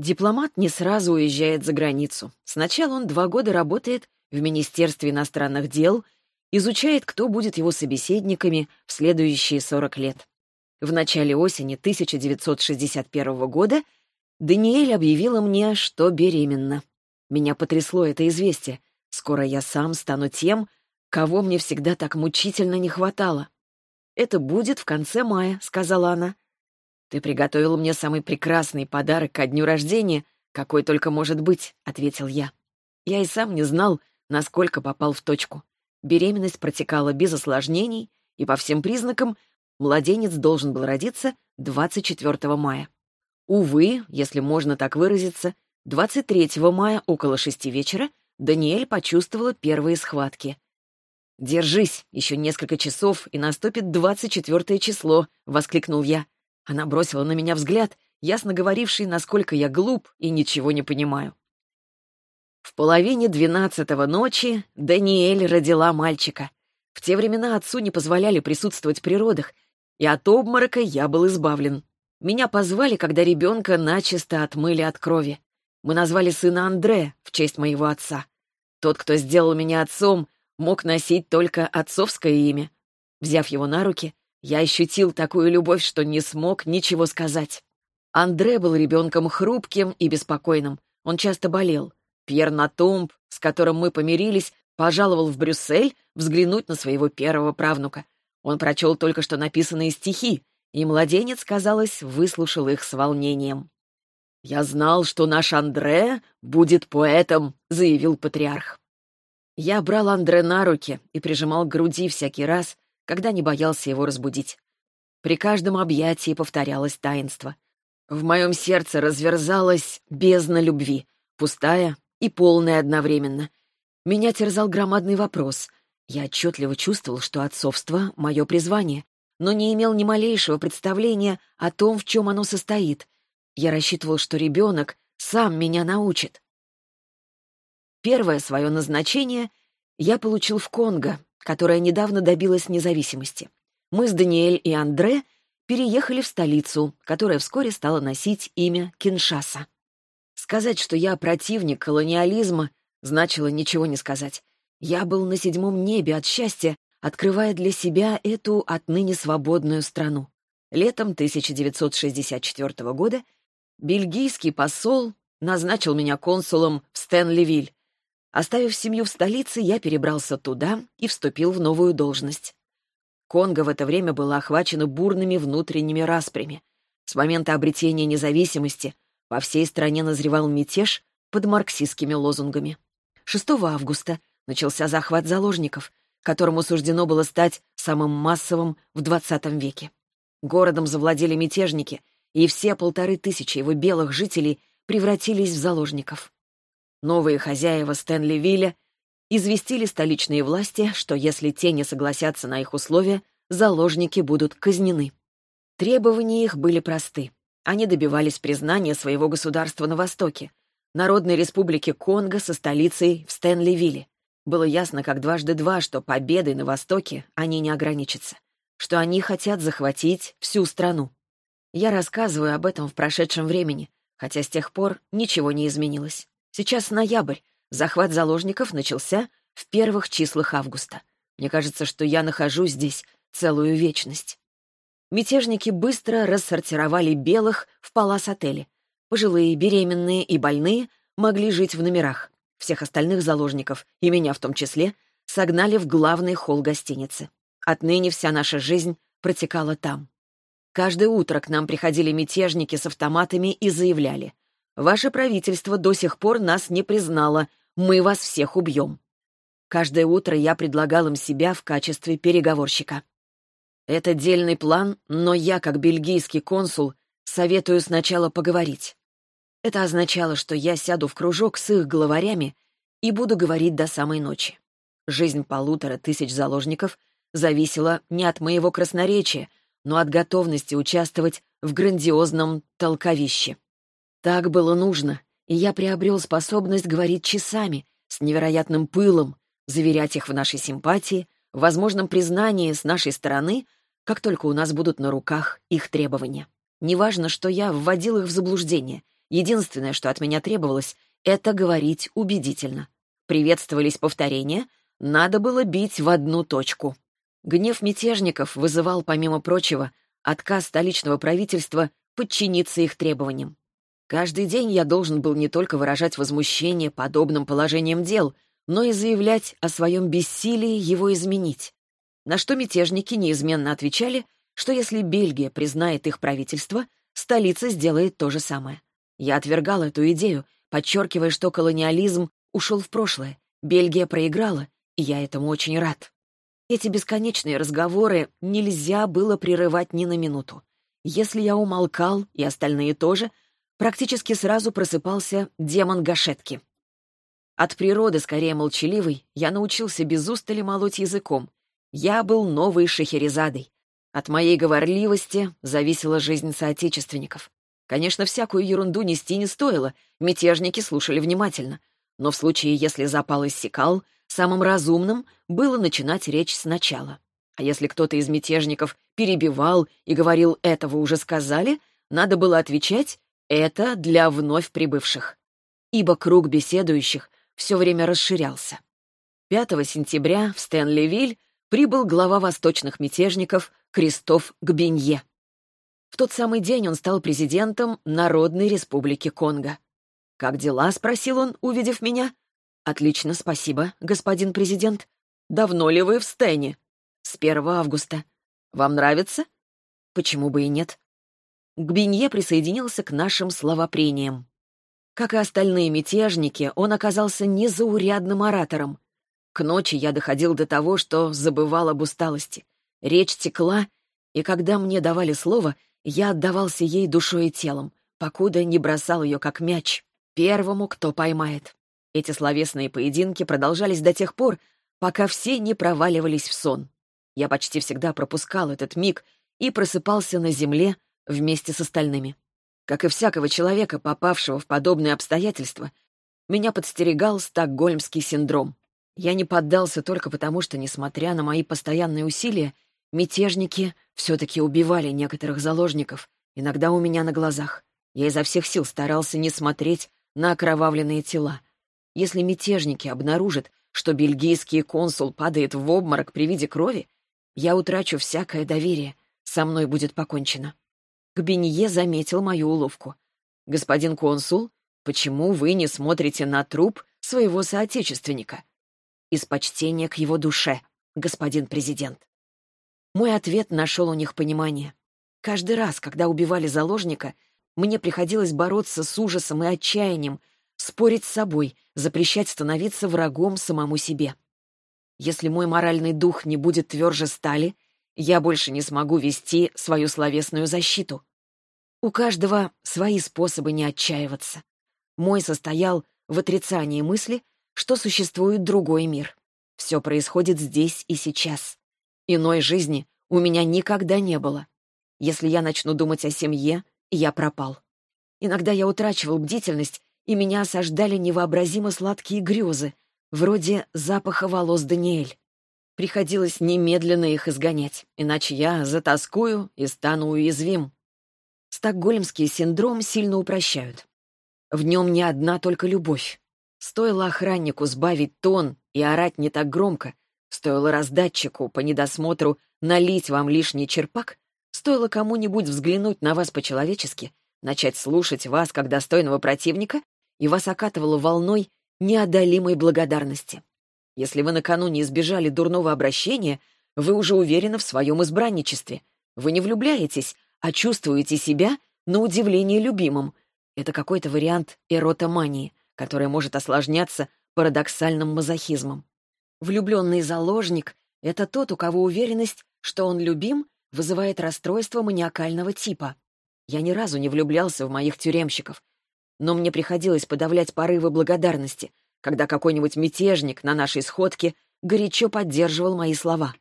Дипломат не сразу уезжает за границу. Сначала он два года работает в Министерстве иностранных дел, изучает, кто будет его собеседниками в следующие 40 лет. В начале осени 1961 года Даниэль объявила мне, что беременна. Меня потрясло это известие. Скоро я сам стану тем, кого мне всегда так мучительно не хватало. «Это будет в конце мая», — сказала она. «Ты приготовил мне самый прекрасный подарок ко дню рождения, какой только может быть», — ответил я. Я и сам не знал, насколько попал в точку. Беременность протекала без осложнений, и по всем признакам младенец должен был родиться 24 мая. Увы, если можно так выразиться, 23 мая около шести вечера Даниэль почувствовала первые схватки. «Держись, еще несколько часов, и наступит 24 число», — воскликнул я. Она бросила на меня взгляд, ясно говоривший, насколько я глуп и ничего не понимаю. В половине двенадцатого ночи Даниэль родила мальчика. В те времена отцу не позволяли присутствовать при родах, и от обморока я был избавлен. Меня позвали, когда ребенка начисто отмыли от крови. Мы назвали сына Андре в честь моего отца. Тот, кто сделал меня отцом, мог носить только отцовское имя. Взяв его на руки, я ощутил такую любовь, что не смог ничего сказать. Андре был ребенком хрупким и беспокойным. Он часто болел. Пьер Натомб, с которым мы помирились, пожаловал в Брюссель взглянуть на своего первого правнука. Он прочел только что написанные стихи, и младенец, казалось, выслушал их с волнением. «Я знал, что наш Андре будет поэтом», — заявил патриарх. Я брал Андре на руки и прижимал к груди всякий раз, когда не боялся его разбудить. При каждом объятии повторялось таинство. В моем сердце разверзалась бездна любви, пустая и полная одновременно. Меня терзал громадный вопрос. Я отчетливо чувствовал, что отцовство — мое призвание, но не имел ни малейшего представления о том, в чем оно состоит. Я рассчитывал, что ребенок сам меня научит. Первое свое назначение я получил в Конго, которая недавно добилась независимости. Мы с Даниэль и Андре переехали в столицу, которая вскоре стала носить имя Киншаса. Сказать, что я противник колониализма, значило ничего не сказать. Я был на седьмом небе от счастья, открывая для себя эту отныне свободную страну. Летом 1964 года бельгийский посол назначил меня консулом в Стэнливиль. Оставив семью в столице, я перебрался туда и вступил в новую должность. Конго в это время было охвачено бурными внутренними распрями. С момента обретения независимости по всей стране назревал мятеж под марксистскими лозунгами. 6 августа начался захват заложников, которому суждено было стать самым массовым в XX веке. Городом завладели мятежники, и все полторы тысячи его белых жителей превратились в заложников. Новые хозяева Стэнли Вилля известили столичные власти, что если те не согласятся на их условия, заложники будут казнены. Требования их были просты. Они добивались признания своего государства на Востоке, Народной Республики Конго со столицей в Стэнливилле. Было ясно, как дважды два, что победой на Востоке они не ограничатся, что они хотят захватить всю страну. Я рассказываю об этом в прошедшем времени, хотя с тех пор ничего не изменилось. Сейчас ноябрь, захват заложников начался в первых числах августа. Мне кажется, что я нахожусь здесь целую вечность. Мятежники быстро рассортировали белых в палас-отеле. Пожилые, беременные и больные могли жить в номерах. Всех остальных заложников, и меня в том числе, согнали в главный холл гостиницы. Отныне вся наша жизнь протекала там. Каждое утро к нам приходили мятежники с автоматами и заявляли «Ваше правительство до сих пор нас не признало, мы вас всех убьем». Каждое утро я предлагал им себя в качестве переговорщика. Это дельный план, но я, как бельгийский консул, советую сначала поговорить. Это означало, что я сяду в кружок с их главарями и буду говорить до самой ночи. Жизнь полутора тысяч заложников зависела не от моего красноречия, но от готовности участвовать в грандиозном толковище. Так было нужно, и я приобрел способность говорить часами, с невероятным пылом, заверять их в нашей симпатии, в возможном признании с нашей стороны — как только у нас будут на руках их требования. Неважно, что я вводил их в заблуждение, Единственное, что от меня требовалось, это говорить убедительно. Приветствовались повторения, надо было бить в одну точку. Гнев мятежников вызывал, помимо прочего, отказ столичного правительства подчиниться их требованиям. Каждый день я должен был не только выражать возмущение подобным положением дел, но и заявлять о своем бессилии его изменить. На что мятежники неизменно отвечали, что если Бельгия признает их правительство, столица сделает то же самое. Я отвергал эту идею, подчеркивая, что колониализм ушел в прошлое, Бельгия проиграла, и я этому очень рад. Эти бесконечные разговоры нельзя было прерывать ни на минуту. Если я умолкал, и остальные тоже, практически сразу просыпался демон Гашетки. От природы, скорее молчаливый, я научился без устали молоть языком. Я был новой шахерезадой. От моей говорливости зависела жизнь соотечественников. Конечно, всякую ерунду нести не стоило, мятежники слушали внимательно. Но в случае, если запал иссякал, самым разумным было начинать речь сначала. А если кто-то из мятежников перебивал и говорил «этого уже сказали», надо было отвечать «это для вновь прибывших». Ибо круг беседующих все время расширялся. 5 сентября в Стэнливиль прибыл глава восточных мятежников Кристоф Гбинье. В тот самый день он стал президентом Народной Республики Конго. «Как дела?» — спросил он, увидев меня. «Отлично, спасибо, господин президент. Давно ли вы в Стэне?» «С 1 августа. Вам нравится?» «Почему бы и нет?» Гбинье присоединился к нашим словопрениям. Как и остальные мятежники, он оказался незаурядным оратором. К ночи я доходил до того, что забывал об усталости. Речь текла, и когда мне давали слово, я отдавался ей душой и телом, покуда не бросал ее как мяч, первому, кто поймает. Эти словесные поединки продолжались до тех пор, пока все не проваливались в сон. Я почти всегда пропускал этот миг и просыпался на земле вместе с остальными. Как и всякого человека, попавшего в подобные обстоятельства, меня подстерегал стокгольмский синдром. Я не поддался только потому, что, несмотря на мои постоянные усилия, Мятежники все-таки убивали некоторых заложников, иногда у меня на глазах. Я изо всех сил старался не смотреть на окровавленные тела. Если мятежники обнаружат, что бельгийский консул падает в обморок при виде крови, я утрачу всякое доверие, со мной будет покончено. Гбинье заметил мою уловку. «Господин консул, почему вы не смотрите на труп своего соотечественника?» «Из почтения к его душе, господин президент». Мой ответ нашел у них понимание. Каждый раз, когда убивали заложника, мне приходилось бороться с ужасом и отчаянием, спорить с собой, запрещать становиться врагом самому себе. Если мой моральный дух не будет тверже стали, я больше не смогу вести свою словесную защиту. У каждого свои способы не отчаиваться. Мой состоял в отрицании мысли, что существует другой мир. Все происходит здесь и сейчас. Иной жизни у меня никогда не было. Если я начну думать о семье, я пропал. Иногда я утрачивал бдительность, и меня осаждали невообразимо сладкие грезы, вроде запаха волос Даниэль. Приходилось немедленно их изгонять, иначе я затаскую и стану уязвим. Стокгольмский синдром сильно упрощают. В нем не одна только любовь. Стоило охраннику сбавить тон и орать не так громко, Стоило раздатчику по недосмотру налить вам лишний черпак, стоило кому-нибудь взглянуть на вас по-человечески, начать слушать вас как достойного противника, и вас окатывало волной неодолимой благодарности. Если вы накануне избежали дурного обращения, вы уже уверены в своем избранничестве. Вы не влюбляетесь, а чувствуете себя на удивление любимым. Это какой-то вариант эротомании, которая может осложняться парадоксальным мазохизмом. Влюбленный заложник — это тот, у кого уверенность, что он любим, вызывает расстройство маниакального типа. Я ни разу не влюблялся в моих тюремщиков, но мне приходилось подавлять порывы благодарности, когда какой-нибудь мятежник на нашей сходке горячо поддерживал мои слова.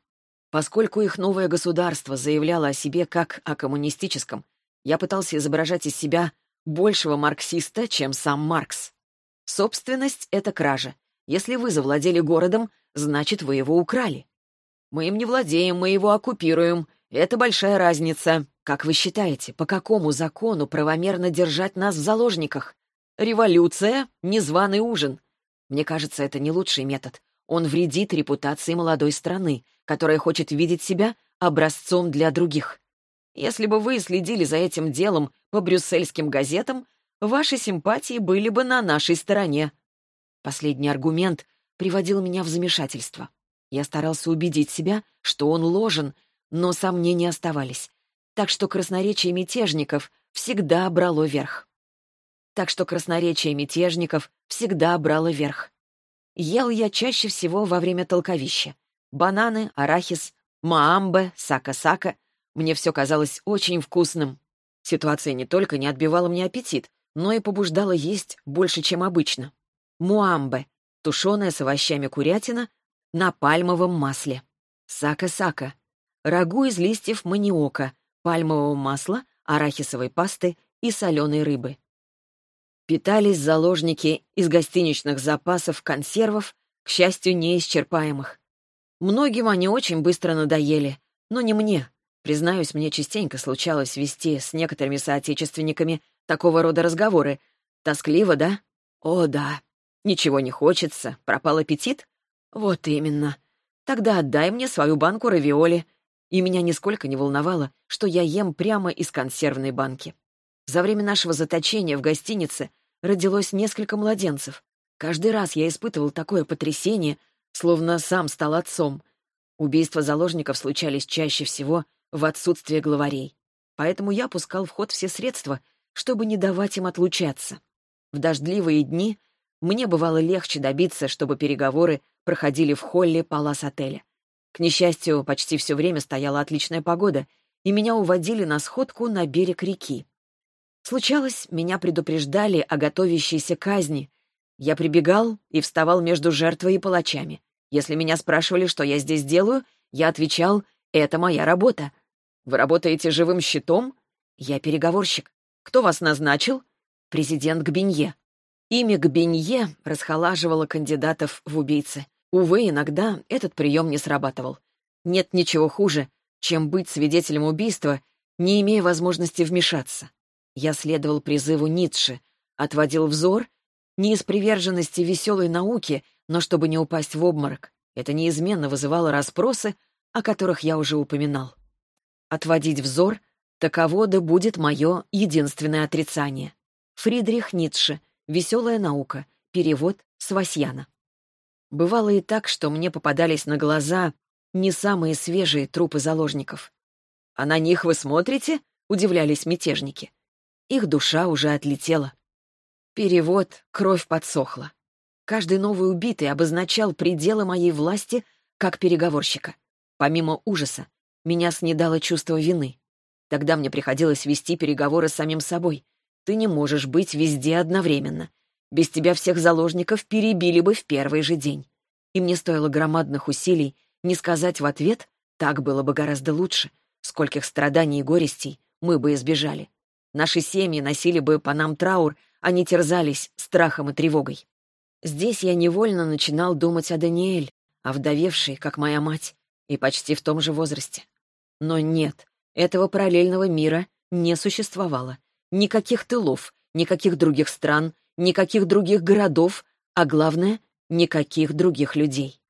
Поскольку их новое государство заявляло о себе как о коммунистическом, я пытался изображать из себя большего марксиста, чем сам Маркс. Собственность — это кража. Если вы завладели городом, значит, вы его украли. Мы им не владеем, мы его оккупируем. это большая разница. Как вы считаете, по какому закону правомерно держать нас в заложниках? Революция — незваный ужин. Мне кажется, это не лучший метод. Он вредит репутации молодой страны, которая хочет видеть себя образцом для других. Если бы вы следили за этим делом по брюссельским газетам, ваши симпатии были бы на нашей стороне. Последний аргумент приводил меня в замешательство. Я старался убедить себя, что он ложен, но сомнения оставались. Так что красноречие мятежников всегда брало верх так что красноречие мятежников всегда брало верх. Ел я чаще всего во время толковища. Бананы, арахис, маамбе, сака-сака. Мне все казалось очень вкусным. Ситуация не только не отбивала мне аппетит, но и побуждала есть больше, чем обычно. Муамбе — тушеная с овощами курятина на пальмовом масле. Сака-сака — рагу из листьев маниока, пальмового масла, арахисовой пасты и соленой рыбы. Питались заложники из гостиничных запасов консервов, к счастью, неисчерпаемых. Многим они очень быстро надоели, но не мне. Признаюсь, мне частенько случалось вести с некоторыми соотечественниками такого рода разговоры. Тоскливо, да? О, да. Ничего не хочется, пропал аппетит? Вот именно. Тогда отдай мне свою банку равиоли. И меня нисколько не волновало, что я ем прямо из консервной банки. За время нашего заточения в гостинице родилось несколько младенцев. Каждый раз я испытывал такое потрясение, словно сам стал отцом. Убийства заложников случались чаще всего в отсутствие главарей. Поэтому я пускал в ход все средства, чтобы не давать им отлучаться. В дождливые дни мне бывало легче добиться, чтобы переговоры проходили в холле палас-отеля. К несчастью, почти все время стояла отличная погода, и меня уводили на сходку на берег реки. Случалось, меня предупреждали о готовящейся казни. Я прибегал и вставал между жертвой и палачами. Если меня спрашивали, что я здесь делаю, я отвечал «это моя работа». «Вы работаете живым щитом?» «Я переговорщик». «Кто вас назначил?» «Президент Гбинье». Имя Гбинье расхолаживало кандидатов в убийцы. Увы, иногда этот прием не срабатывал. Нет ничего хуже, чем быть свидетелем убийства, не имея возможности вмешаться. Я следовал призыву Ницше, отводил взор не из приверженности веселой науки, но чтобы не упасть в обморок. Это неизменно вызывало расспросы, о которых я уже упоминал. Отводить взор — таково да будет мое единственное отрицание. Фридрих Ницше. «Веселая наука». Перевод с Васьяна. Бывало и так, что мне попадались на глаза не самые свежие трупы заложников. «А на них вы смотрите?» — удивлялись мятежники. Их душа уже отлетела. Перевод «Кровь подсохла». Каждый новый убитый обозначал пределы моей власти как переговорщика. Помимо ужаса, меня снедало чувство вины. Тогда мне приходилось вести переговоры с самим собой. Ты не можешь быть везде одновременно. Без тебя всех заложников перебили бы в первый же день. И мне стоило громадных усилий не сказать в ответ «так было бы гораздо лучше», скольких страданий и горестей мы бы избежали. Наши семьи носили бы по нам траур, не терзались страхом и тревогой. Здесь я невольно начинал думать о Даниэль, о вдовевшей, как моя мать, и почти в том же возрасте. Но нет, этого параллельного мира не существовало. Никаких тылов, никаких других стран, никаких других городов, а главное — никаких других людей.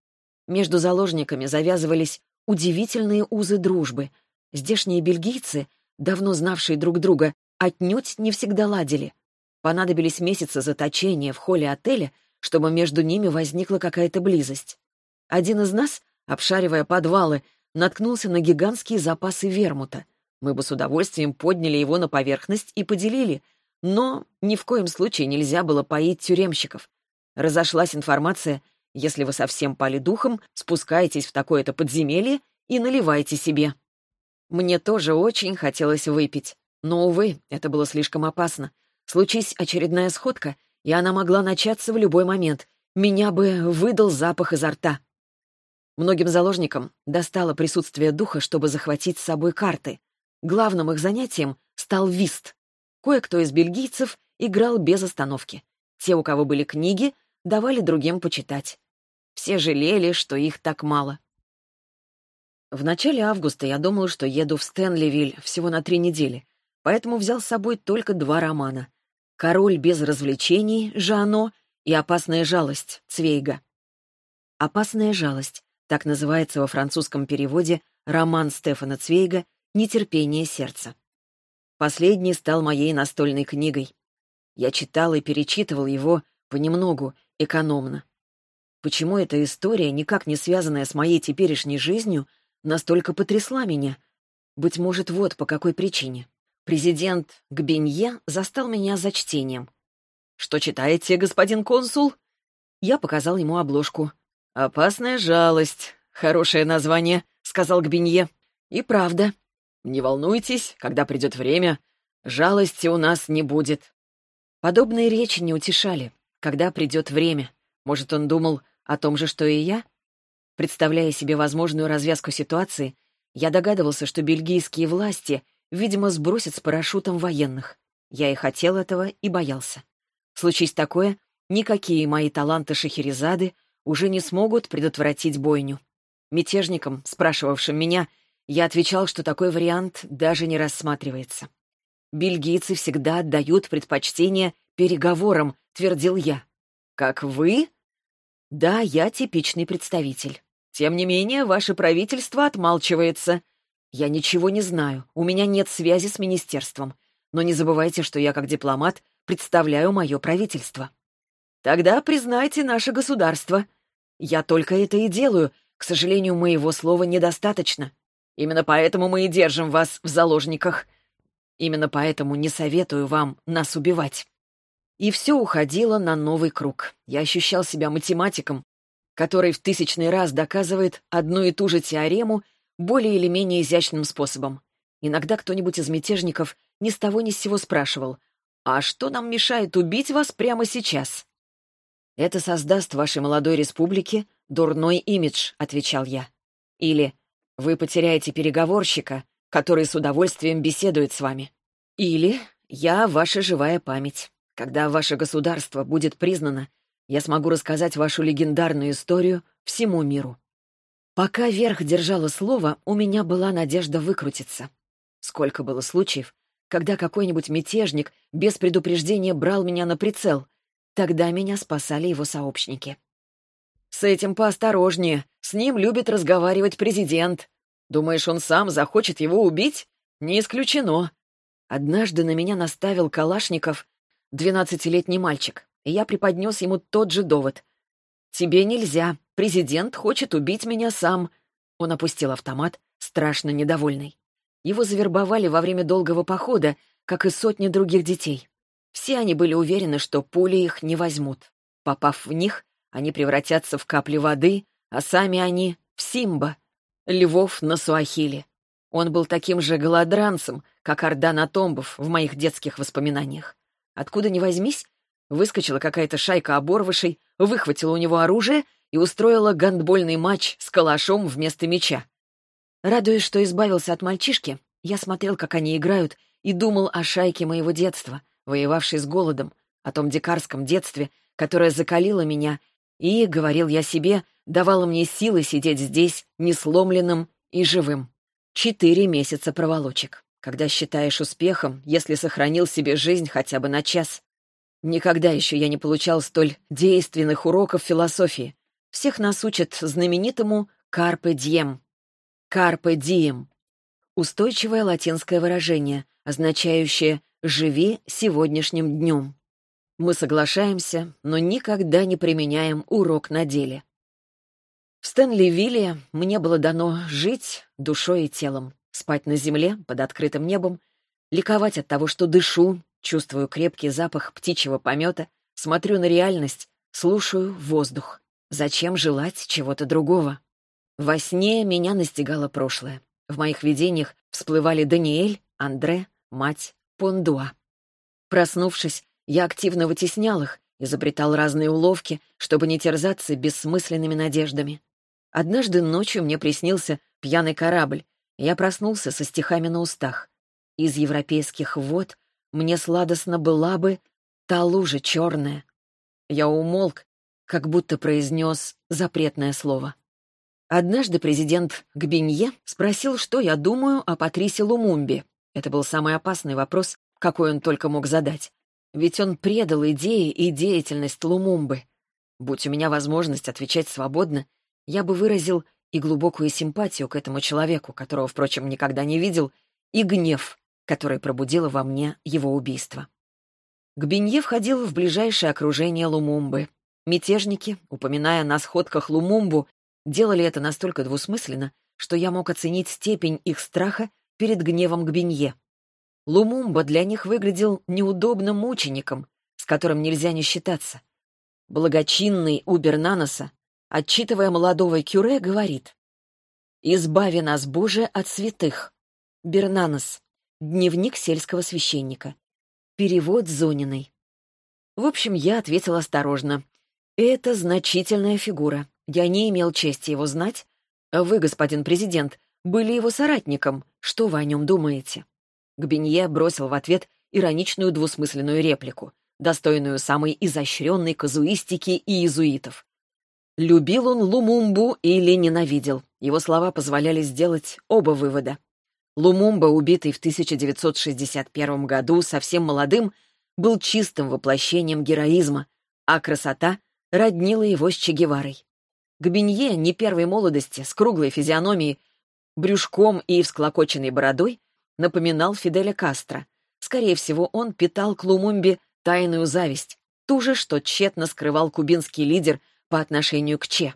Между заложниками завязывались удивительные узы дружбы. Здешние бельгийцы, давно знавшие друг друга, отнюдь не всегда ладили. Понадобились месяцы заточения в холле отеля, чтобы между ними возникла какая-то близость. Один из нас, обшаривая подвалы, наткнулся на гигантские запасы вермута. Мы бы с удовольствием подняли его на поверхность и поделили, но ни в коем случае нельзя было поить тюремщиков. Разошлась информация, если вы совсем пали духом, спускайтесь в такое-то подземелье и наливайте себе. Мне тоже очень хотелось выпить. Но, увы, это было слишком опасно. Случись очередная сходка, и она могла начаться в любой момент. Меня бы выдал запах изо рта. Многим заложникам достало присутствие духа, чтобы захватить с собой карты. Главным их занятием стал вист. Кое-кто из бельгийцев играл без остановки. Те, у кого были книги, давали другим почитать. Все жалели, что их так мало. В начале августа я думал, что еду в Стэнливиль всего на три недели, поэтому взял с собой только два романа. «Король без развлечений» Жано и «Опасная жалость» Цвейга. «Опасная жалость» — так называется во французском переводе роман Стефана Цвейга «Нетерпение сердца». Последний стал моей настольной книгой. Я читал и перечитывал его понемногу, экономно. Почему эта история, никак не связанная с моей теперешней жизнью, настолько потрясла меня? Быть может, вот по какой причине. Президент Гбенье застал меня за чтением. «Что читаете, господин консул?» Я показал ему обложку. «Опасная жалость. Хорошее название», — сказал Гбенье. «И правда. Не волнуйтесь, когда придет время, жалости у нас не будет». Подобные речи не утешали. Когда придет время. Может, он думал о том же, что и я? Представляя себе возможную развязку ситуации, я догадывался, что бельгийские власти, видимо, сбросят с парашютом военных. Я и хотел этого, и боялся. Случись такое, никакие мои таланты Шахерезады уже не смогут предотвратить бойню. Мятежникам, спрашивавшим меня, я отвечал, что такой вариант даже не рассматривается. «Бельгийцы всегда отдают предпочтение переговорам», — твердил я. «Как вы?» «Да, я типичный представитель. Тем не менее, ваше правительство отмалчивается. Я ничего не знаю, у меня нет связи с министерством. Но не забывайте, что я, как дипломат, представляю мое правительство. Тогда признайте наше государство. Я только это и делаю. К сожалению, моего слова недостаточно. Именно поэтому мы и держим вас в заложниках. Именно поэтому не советую вам нас убивать. И все уходило на новый круг. Я ощущал себя математиком, который в тысячный раз доказывает одну и ту же теорему более или менее изящным способом. Иногда кто-нибудь из мятежников ни с того ни с сего спрашивал, «А что нам мешает убить вас прямо сейчас?» «Это создаст вашей молодой республике дурной имидж», — отвечал я. Или «Вы потеряете переговорщика, который с удовольствием беседует с вами». Или «Я ваша живая память. Когда ваше государство будет признано, я смогу рассказать вашу легендарную историю всему миру. Пока верх держала слово, у меня была надежда выкрутиться. Сколько было случаев, когда какой-нибудь мятежник без предупреждения брал меня на прицел. Тогда меня спасали его сообщники. «С этим поосторожнее. С ним любит разговаривать президент. Думаешь, он сам захочет его убить? Не исключено». Однажды на меня наставил Калашников, двенадцатилетний мальчик и я преподнес ему тот же довод. «Тебе нельзя. Президент хочет убить меня сам». Он опустил автомат, страшно недовольный. Его завербовали во время долгого похода, как и сотни других детей. Все они были уверены, что пули их не возьмут. Попав в них, они превратятся в капли воды, а сами они — в Симба, львов на Суахиле. Он был таким же голодранцем, как Ордан Атомбов в моих детских воспоминаниях. Откуда ни возьмись, Выскочила какая-то шайка оборвышей, выхватила у него оружие и устроила гандбольный матч с калашом вместо мяча. Радуясь, что избавился от мальчишки, я смотрел, как они играют, и думал о шайке моего детства, воевавшей с голодом, о том дикарском детстве, которое закалило меня, и, говорил я себе, давало мне силы сидеть здесь, несломленным и живым. Четыре месяца проволочек, когда считаешь успехом, если сохранил себе жизнь хотя бы на час. Никогда еще я не получал столь действенных уроков философии. Всех нас учат знаменитому «карпе дием». «Карпе дием» — устойчивое латинское выражение, означающее «живи сегодняшним днем». Мы соглашаемся, но никогда не применяем урок на деле. В Стэнли-Вилле мне было дано жить душой и телом, спать на земле под открытым небом, ликовать от того, что дышу, Чувствую крепкий запах птичьего помета, смотрю на реальность, слушаю воздух. Зачем желать чего-то другого? Во сне меня настигало прошлое. В моих видениях всплывали Даниэль, Андре, мать, Пондуа. Проснувшись, я активно вытеснял их, изобретал разные уловки, чтобы не терзаться бессмысленными надеждами. Однажды ночью мне приснился пьяный корабль, я проснулся со стихами на устах. Из европейских вод мне сладостно была бы та лужа черная. Я умолк, как будто произнес запретное слово. Однажды президент Гбинье спросил, что я думаю о Патрисе Лумумбе. Это был самый опасный вопрос, какой он только мог задать. Ведь он предал идеи и деятельность Лумумбы. Будь у меня возможность отвечать свободно, я бы выразил и глубокую симпатию к этому человеку, которого, впрочем, никогда не видел, и гнев, который пробудило во мне его убийство. Гбинье входил в ближайшее окружение Лумумбы. Мятежники, упоминая на сходках Лумумбу, делали это настолько двусмысленно, что я мог оценить степень их страха перед гневом Гбинье. Лумумба для них выглядел неудобным мучеником, с которым нельзя не считаться. Благочинный Убернаноса, отчитывая молодого Кюре, говорит «Избави нас, Боже, от святых». Бернанос. Дневник сельского священника. Перевод Зониной. В общем, я ответил осторожно. «Это значительная фигура. Я не имел чести его знать. Вы, господин президент, были его соратником. Что вы о нем думаете?» Гбинье бросил в ответ ироничную двусмысленную реплику, достойную самой изощренной казуистики и иезуитов. Любил он Лумумбу или ненавидел. Его слова позволяли сделать оба вывода. Лумумба, убитый в 1961 году совсем молодым, был чистым воплощением героизма, а красота роднила его с Че Геварой. Гбинье, не первой молодости, с круглой физиономией, брюшком и всклокоченной бородой, напоминал Фиделя Кастро. Скорее всего, он питал к Лумумбе тайную зависть, ту же, что тщетно скрывал кубинский лидер по отношению к Че.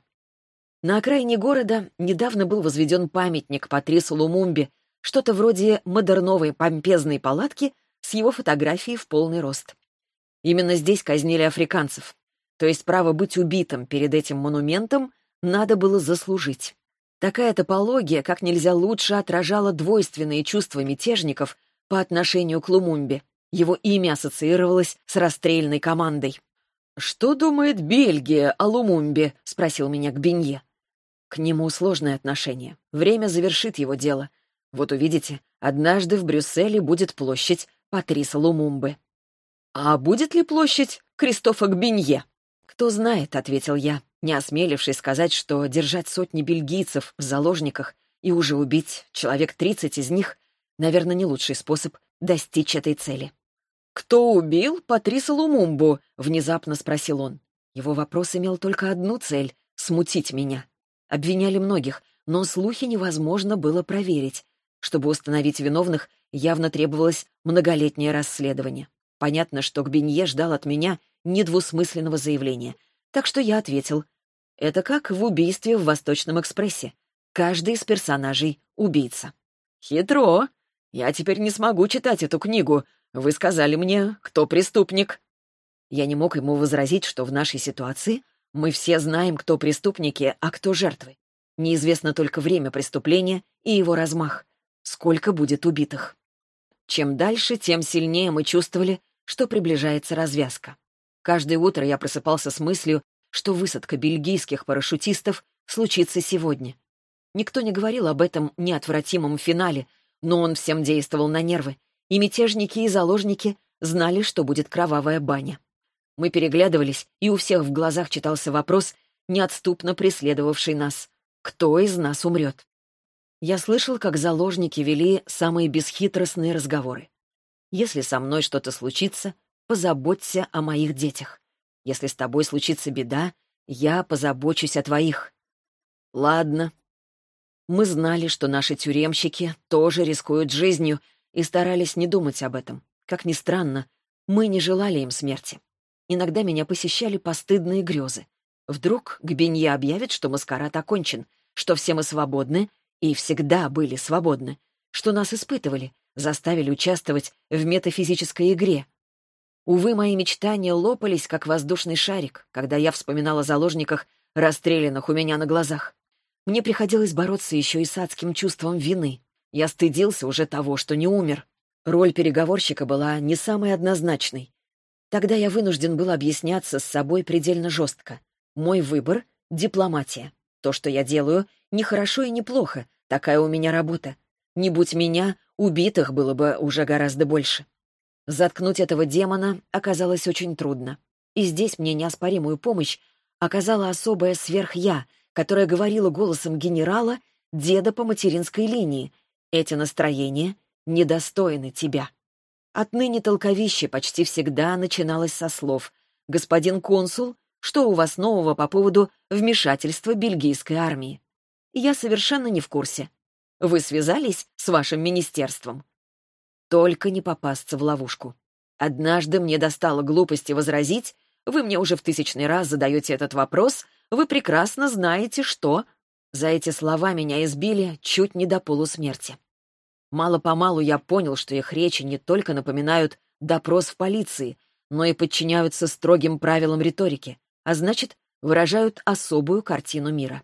На окраине города недавно был возведен памятник Патрису Лумумбе, что-то вроде модерновой помпезной палатки с его фотографией в полный рост. Именно здесь казнили африканцев, то есть право быть убитым перед этим монументом надо было заслужить. Такая топология как нельзя лучше отражала двойственные чувства мятежников по отношению к Лумумбе. Его имя ассоциировалось с расстрельной командой. «Что думает Бельгия о Лумумбе?» — спросил меня Гбинье. К нему сложное отношение. Время завершит его дело. Вот увидите, однажды в Брюсселе будет площадь Патриса Лумумбы. «А будет ли площадь Кристофа Гбинье?» «Кто знает», — ответил я не осмелившись сказать, что держать сотни бельгийцев в заложниках и уже убить человек тридцать из них, наверное, не лучший способ достичь этой цели. «Кто убил Патриса Лумумбу?» — внезапно спросил он. Его вопрос имел только одну цель — смутить меня. Обвиняли многих, но слухи невозможно было проверить. Чтобы установить виновных, явно требовалось многолетнее расследование. Понятно, что Гбинье ждал от меня недвусмысленного заявления, так что я ответил это как в убийстве в Восточном экспрессе. Каждый из персонажей — убийца. «Хитро. Я теперь не смогу читать эту книгу. Вы сказали мне, кто преступник». Я не мог ему возразить, что в нашей ситуации мы все знаем, кто преступники, а кто жертвы. Неизвестно только время преступления и его размах. Сколько будет убитых. Чем дальше, тем сильнее мы чувствовали, что приближается развязка. Каждое утро я просыпался с мыслью, что высадка бельгийских парашютистов случится сегодня. Никто не говорил об этом неотвратимом финале, но он всем действовал на нервы, и мятежники и заложники знали, что будет кровавая баня. Мы переглядывались, и у всех в глазах читался вопрос, неотступно преследовавший нас. Кто из нас умрет? Я слышал, как заложники вели самые бесхитростные разговоры. Если со мной что-то случится, позаботься о моих детях. Если с тобой случится беда, я позабочусь о твоих. Ладно. Мы знали, что наши тюремщики тоже рискуют жизнью и старались не думать об этом. Как ни странно, мы не желали им смерти. Иногда меня посещали постыдные грезы. Вдруг Гбенье объявит, что маскарад окончен, что все мы свободны и всегда были свободны, что нас испытывали, заставили участвовать в метафизической игре, Увы, мои мечтания лопались, как воздушный шарик, когда я вспоминала о заложниках, расстрелянных у меня на глазах. Мне приходилось бороться еще и с адским чувством вины. Я стыдился уже того, что не умер. Роль переговорщика была не самой однозначной. Тогда я вынужден был объясняться с собой предельно жестко. Мой выбор — дипломатия. То, что я делаю, не хорошо и не плохо. Такая у меня работа. Не будь меня, убитых было бы уже гораздо больше. Заткнуть этого демона оказалось очень трудно. И здесь мне неоспоримую помощь оказала особое сверх-я, которая говорила голосом генерала, деда по материнской линии. Эти настроения недостойны тебя. Отныне толковище почти всегда начиналось со слов «Господин консул, что у вас нового по поводу вмешательства бельгийской армии?» Я совершенно не в курсе. Вы связались с вашим министерством? Только не попасться в ловушку. Однажды мне достало глупости возразить, вы мне уже в тысячный раз задаете этот вопрос, вы прекрасно знаете, что... За эти слова меня избили чуть не до полусмерти. Мало-помалу я понял, что их речи не только напоминают допрос в полиции, но и подчиняются строгим правилам риторики, а значит, выражают особую картину мира.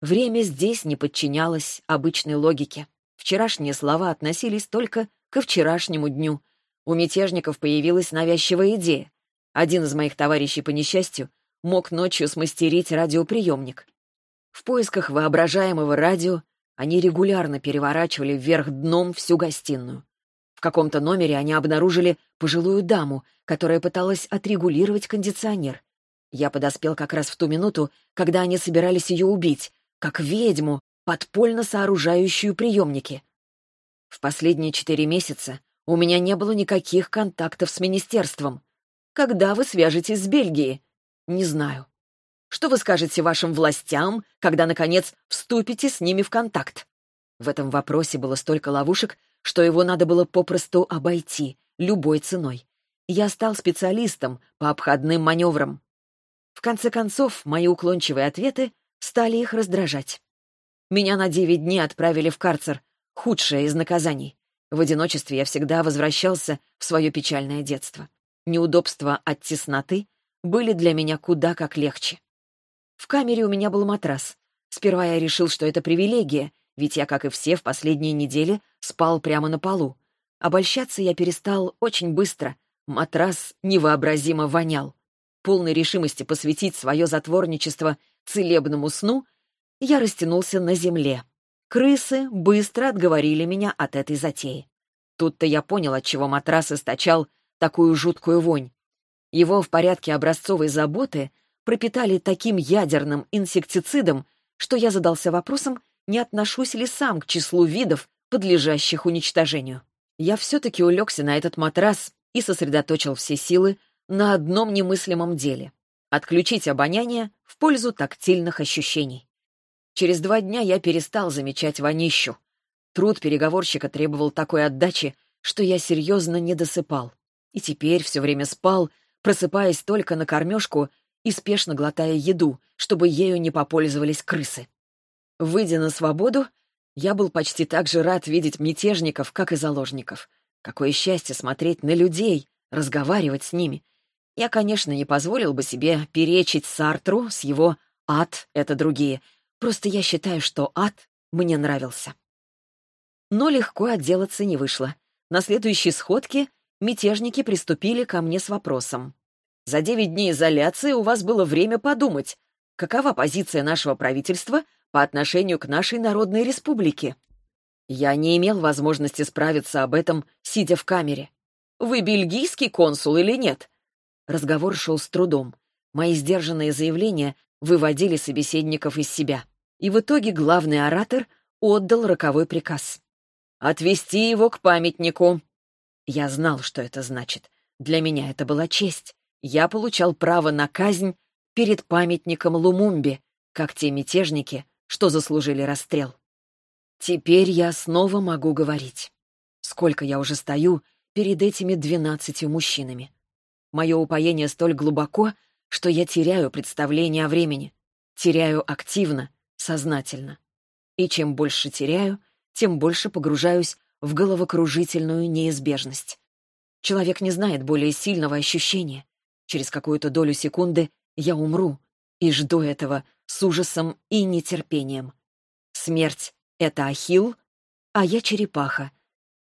Время здесь не подчинялось обычной логике. Вчерашние слова относились только ко вчерашнему дню. У мятежников появилась навязчивая идея. Один из моих товарищей по несчастью мог ночью смастерить радиоприемник. В поисках воображаемого радио они регулярно переворачивали вверх дном всю гостиную. В каком-то номере они обнаружили пожилую даму, которая пыталась отрегулировать кондиционер. Я подоспел как раз в ту минуту, когда они собирались ее убить, как ведьму, подпольно сооружающую приемники. В последние четыре месяца у меня не было никаких контактов с министерством. Когда вы свяжетесь с Бельгией? Не знаю. Что вы скажете вашим властям, когда, наконец, вступите с ними в контакт? В этом вопросе было столько ловушек, что его надо было попросту обойти, любой ценой. Я стал специалистом по обходным маневрам. В конце концов, мои уклончивые ответы стали их раздражать. Меня на девять дней отправили в карцер, худшее из наказаний. В одиночестве я всегда возвращался в свое печальное детство. Неудобства от тесноты были для меня куда как легче. В камере у меня был матрас. Сперва я решил, что это привилегия, ведь я, как и все, в последние недели спал прямо на полу. Обольщаться я перестал очень быстро. Матрас невообразимо вонял. Полной решимости посвятить свое затворничество целебному сну, я растянулся на земле. Крысы быстро отговорили меня от этой затеи. Тут-то я понял, отчего матрас источал такую жуткую вонь. Его в порядке образцовой заботы пропитали таким ядерным инсектицидом, что я задался вопросом, не отношусь ли сам к числу видов, подлежащих уничтожению. Я все-таки улегся на этот матрас и сосредоточил все силы на одном немыслимом деле — отключить обоняние в пользу тактильных ощущений. Через два дня я перестал замечать вонищу. Труд переговорщика требовал такой отдачи, что я серьезно не досыпал. И теперь все время спал, просыпаясь только на кормежку и спешно глотая еду, чтобы ею не попользовались крысы. Выйдя на свободу, я был почти так же рад видеть мятежников, как и заложников. Какое счастье смотреть на людей, разговаривать с ними. Я, конечно, не позволил бы себе перечить Сартру с его «ад — это другие», просто я считаю, что ад мне нравился. Но легко отделаться не вышло. На следующей сходке мятежники приступили ко мне с вопросом. «За девять дней изоляции у вас было время подумать, какова позиция нашего правительства по отношению к нашей Народной Республике?» Я не имел возможности справиться об этом, сидя в камере. «Вы бельгийский консул или нет?» Разговор шел с трудом. Мои сдержанные заявления выводили собеседников из себя. И в итоге главный оратор отдал роковой приказ. «Отвести его к памятнику». Я знал, что это значит. Для меня это была честь. Я получал право на казнь перед памятником Лумумбе, как те мятежники, что заслужили расстрел. Теперь я снова могу говорить. Сколько я уже стою перед этими двенадцатью мужчинами. Мое упоение столь глубоко, что я теряю представление о времени. Теряю активно, сознательно. И чем больше теряю, тем больше погружаюсь в головокружительную неизбежность. Человек не знает более сильного ощущения. Через какую-то долю секунды я умру и жду этого с ужасом и нетерпением. Смерть — это ахилл, а я черепаха.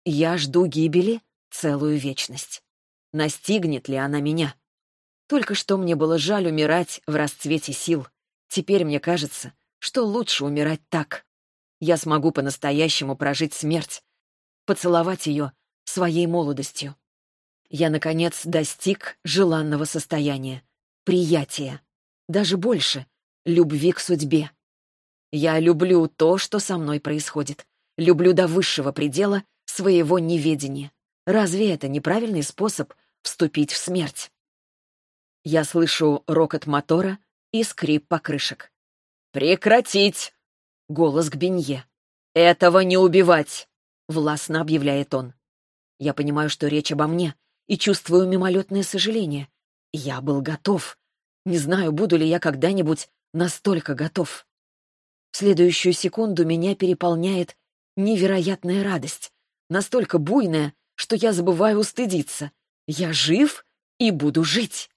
Я жду гибели целую вечность настигнет ли она меня. Только что мне было жаль умирать в расцвете сил. Теперь мне кажется, что лучше умирать так. Я смогу по-настоящему прожить смерть, поцеловать ее своей молодостью. Я, наконец, достиг желанного состояния, приятия. Даже больше. любви к судьбе. Я люблю то, что со мной происходит. Люблю до высшего предела своего неведения. Разве это неправильный способ вступить в смерть? Я слышу рокот мотора и скрип покрышек. «Прекратить!» — голос к Бенье. «Этого не убивать!» — властно объявляет он. Я понимаю, что речь обо мне, и чувствую мимолетное сожаление. Я был готов. Не знаю, буду ли я когда-нибудь настолько готов. В следующую секунду меня переполняет невероятная радость, настолько буйная, что я забываю устыдиться. Я жив и буду жить.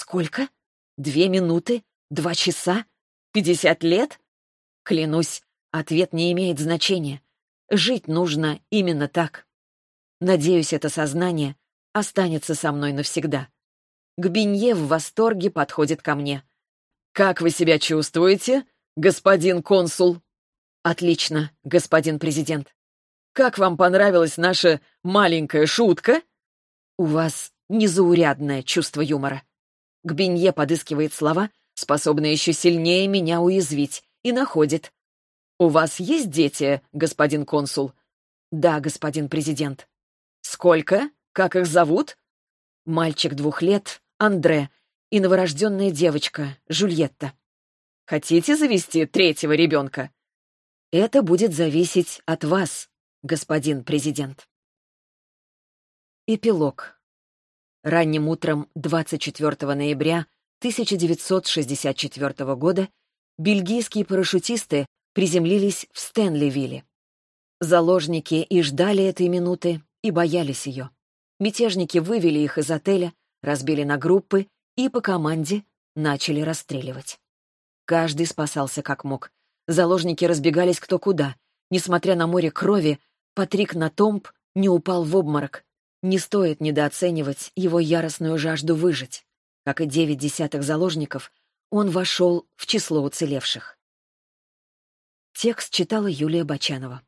Сколько? Две минуты? Два часа? Пятьдесят лет? Клянусь, ответ не имеет значения. Жить нужно именно так. Надеюсь, это сознание останется со мной навсегда. Гбинье в восторге подходит ко мне. «Как вы себя чувствуете, господин консул?» «Отлично, господин президент». «Как вам понравилась наша маленькая шутка?» «У вас незаурядное чувство юмора». Гбинье подыскивает слова, способные еще сильнее меня уязвить, и находит. «У вас есть дети, господин консул?» «Да, господин президент». «Сколько? Как их зовут?» «Мальчик двух лет, Андре, и новорожденная девочка, Жульетта». «Хотите завести третьего ребенка?» «Это будет зависеть от вас, господин президент». Эпилог. Ранним утром 24 ноября 1964 года бельгийские парашютисты приземлились в Стэнливилле. Заложники и ждали этой минуты, и боялись ее. Мятежники вывели их из отеля, разбили на группы и по команде начали расстреливать. Каждый спасался как мог. Заложники разбегались кто куда. Несмотря на море крови, Патрик Натомб не упал в обморок. Не стоит недооценивать его яростную жажду выжить. Как и девять десятых заложников, он вошел в число уцелевших. Текст читала Юлия Бочанова.